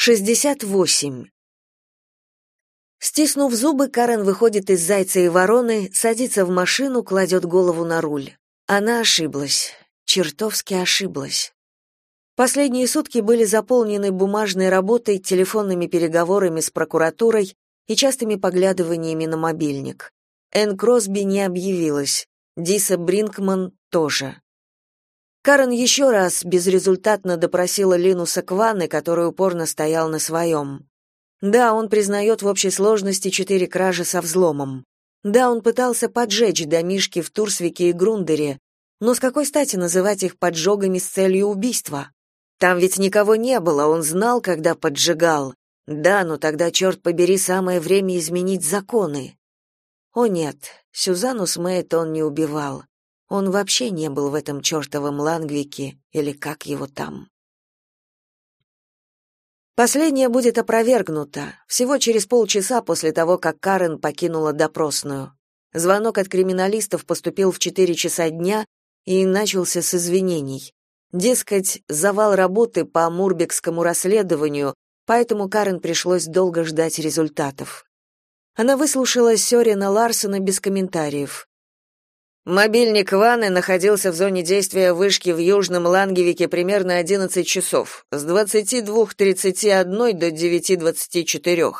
68. Стиснув зубы, Карен выходит из «Зайца и вороны», садится в машину, кладет голову на руль. Она ошиблась. Чертовски ошиблась. Последние сутки были заполнены бумажной работой, телефонными переговорами с прокуратурой и частыми поглядываниями на мобильник. Энн Кросби не объявилась, Диса Бринкман тоже. Карен еще раз безрезультатно допросила Линуса Кваны, который упорно стоял на своем. Да, он признает в общей сложности четыре кражи со взломом. Да, он пытался поджечь домишки в Турсвике и Грундере, но с какой стати называть их поджогами с целью убийства? Там ведь никого не было, он знал, когда поджигал. Да, но тогда, черт побери, самое время изменить законы. О нет, Сюзанну Смейт он не убивал. Он вообще не был в этом чертовом Лангвике, или как его там. Последнее будет опровергнуто, всего через полчаса после того, как Карен покинула допросную. Звонок от криминалистов поступил в 4 часа дня и начался с извинений. Дескать, завал работы по Мурбекскому расследованию, поэтому Карен пришлось долго ждать результатов. Она выслушала Сёрина Ларсона без комментариев. Мобильник Ванны находился в зоне действия вышки в Южном Лангевике примерно 11 часов, с 22.31 до 9.24,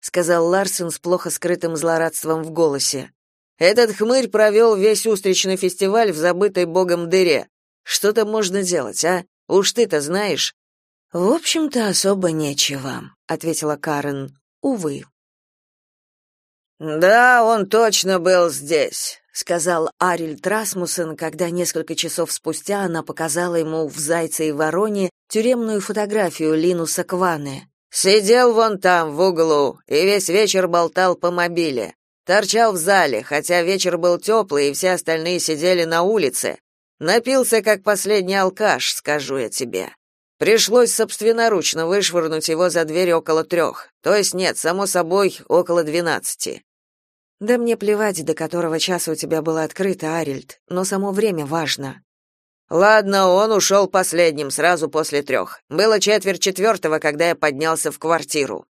сказал Ларсон с плохо скрытым злорадством в голосе. Этот хмырь провел весь устричный фестиваль в забытой богом дыре. Что-то можно делать, а? Уж ты-то знаешь. В общем-то, особо нечего, ответила Карен. Увы. Да, он точно был здесь, сказал Ариль Трасмусен, когда несколько часов спустя она показала ему в Зайце и Вороне тюремную фотографию Линуса Кваны. Сидел вон там в углу и весь вечер болтал по мобиле. Торчал в зале, хотя вечер был теплый, и все остальные сидели на улице. Напился, как последний алкаш, скажу я тебе. Пришлось собственноручно вышвырнуть его за дверь около трех. То есть нет, само собой, около двенадцати. Да мне плевать, до которого часа у тебя было открыто, Арильд, но само время важно. Ладно, он ушел последним, сразу после трех. Было четверть четвертого, когда я поднялся в квартиру.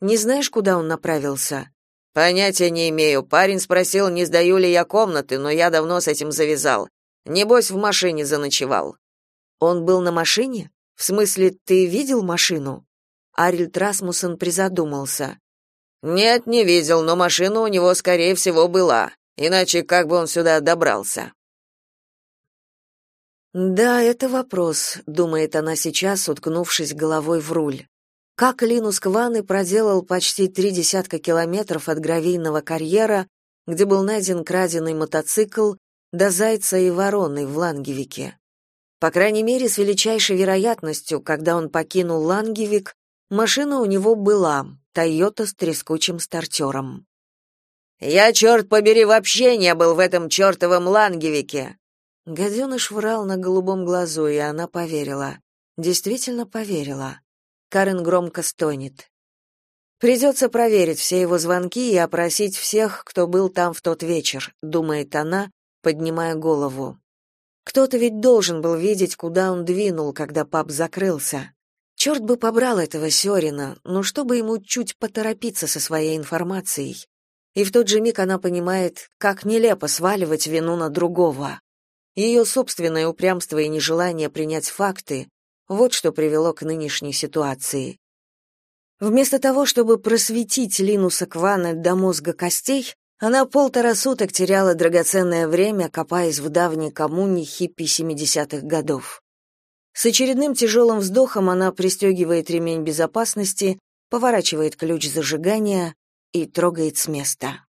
Не знаешь, куда он направился? Понятия не имею. Парень спросил, не сдаю ли я комнаты, но я давно с этим завязал. Небось, в машине заночевал. Он был на машине? В смысле, ты видел машину? Арильд Расмуссен призадумался. Нет, не видел, но машина у него скорее всего была. Иначе как бы он сюда добрался? Да, это вопрос, думает она сейчас, уткнувшись головой в руль. Как Линус Кваны проделал почти три десятка километров от гравийного карьера, где был найден краденый мотоцикл, до Зайца и Вороны в Лангевике. По крайней мере, с величайшей вероятностью, когда он покинул Лангевик, машина у него была, Тойота с трескучим стартером. «Я, черт побери, вообще не был в этом чертовом Лангевике!» Гаденыш врал на голубом глазу, и она поверила. Действительно поверила. Карен громко стонет. Придется проверить все его звонки и опросить всех, кто был там в тот вечер, думает она, поднимая голову. Кто-то ведь должен был видеть, куда он двинул, когда паб закрылся. Черт бы побрал этого Сёрина, но чтобы ему чуть поторопиться со своей информацией. И в тот же миг она понимает, как нелепо сваливать вину на другого. Ее собственное упрямство и нежелание принять факты — вот что привело к нынешней ситуации. Вместо того, чтобы просветить Линуса Квана до мозга костей, она полтора суток теряла драгоценное время, копаясь в давней коммуне хиппи 70-х годов. С очередным тяжелым вздохом она пристегивает ремень безопасности, поворачивает ключ зажигания и трогает с места.